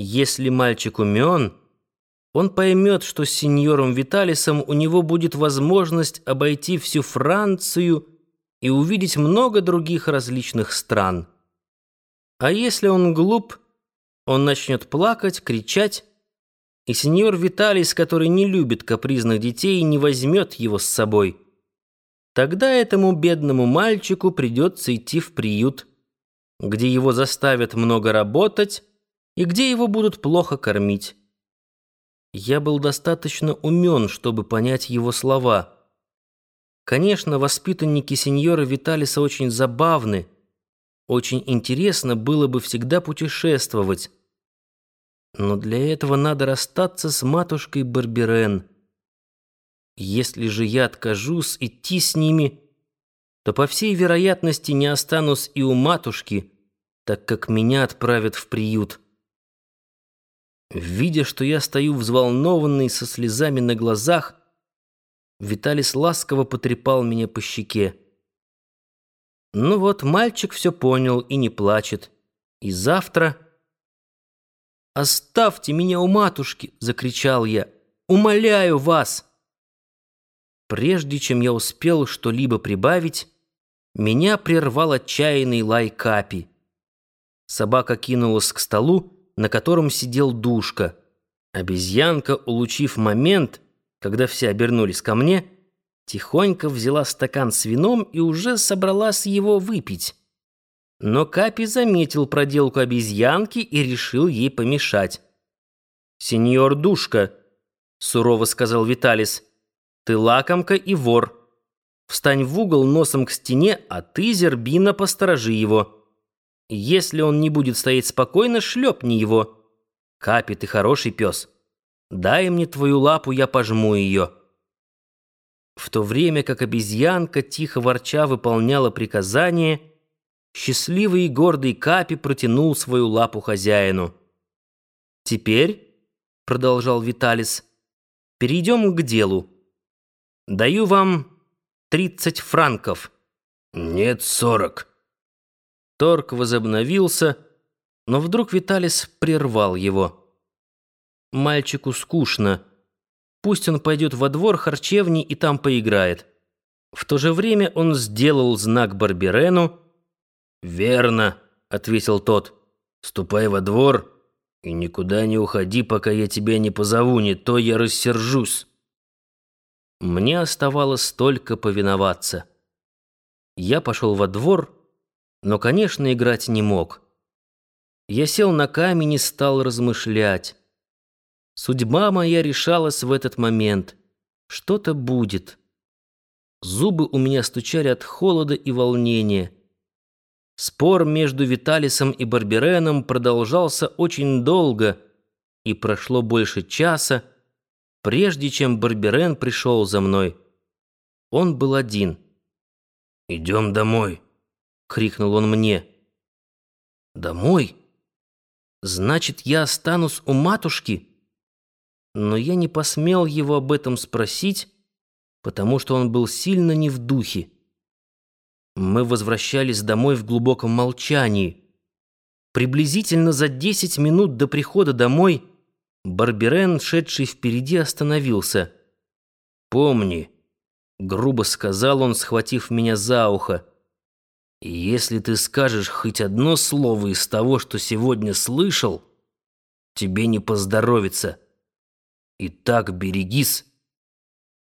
Если мальчик умен, он поймет, что с сеньором Виталисом у него будет возможность обойти всю Францию и увидеть много других различных стран. А если он глуп, он начнет плакать, кричать, и сеньор Виталис, который не любит капризных детей, не возьмет его с собой. Тогда этому бедному мальчику придется идти в приют, где его заставят много работать, и где его будут плохо кормить. Я был достаточно умен, чтобы понять его слова. Конечно, воспитанники сеньора Виталиса очень забавны. Очень интересно было бы всегда путешествовать. Но для этого надо расстаться с матушкой Барберен. Если же я откажусь идти с ними, то, по всей вероятности, не останусь и у матушки, так как меня отправят в приют. Видя, что я стою взволнованный, со слезами на глазах, Виталис ласково потрепал меня по щеке. Ну вот, мальчик все понял и не плачет. И завтра... «Оставьте меня у матушки!» — закричал я. «Умоляю вас!» Прежде чем я успел что-либо прибавить, меня прервал отчаянный лай капи. Собака кинулась к столу, на котором сидел Душка. Обезьянка, улучив момент, когда все обернулись ко мне, тихонько взяла стакан с вином и уже собралась его выпить. Но Капи заметил проделку обезьянки и решил ей помешать. «Сеньор Душка», — сурово сказал Виталис, — «ты лакомка и вор. Встань в угол носом к стене, а ты, Зербина, посторожи его». Если он не будет стоять спокойно, шлепни его. Капи, ты хороший пес. Дай мне твою лапу, я пожму ее. В то время как обезьянка, тихо ворча, выполняла приказание, счастливый и гордый Капи протянул свою лапу хозяину. «Теперь», — продолжал Виталис, — «перейдем к делу. Даю вам тридцать франков». «Нет, сорок». Торг возобновился, но вдруг Виталис прервал его. Мальчику скучно. Пусть он пойдет во двор харчевни и там поиграет. В то же время он сделал знак Барберену. «Верно», — ответил тот. «Ступай во двор и никуда не уходи, пока я тебя не позову, не то я рассержусь». Мне оставалось только повиноваться. Я пошел во двор но, конечно, играть не мог. Я сел на камень и стал размышлять. Судьба моя решалась в этот момент. Что-то будет. Зубы у меня стучали от холода и волнения. Спор между Виталисом и Барбереном продолжался очень долго, и прошло больше часа, прежде чем Барберен пришел за мной. Он был один. «Идем домой», — крикнул он мне. «Домой? Значит, я останусь у матушки?» Но я не посмел его об этом спросить, потому что он был сильно не в духе. Мы возвращались домой в глубоком молчании. Приблизительно за десять минут до прихода домой Барберен, шедший впереди, остановился. «Помни», — грубо сказал он, схватив меня за ухо, — если ты скажешь хоть одно слово из того, что сегодня слышал, тебе не поздоровится. Итак, берегись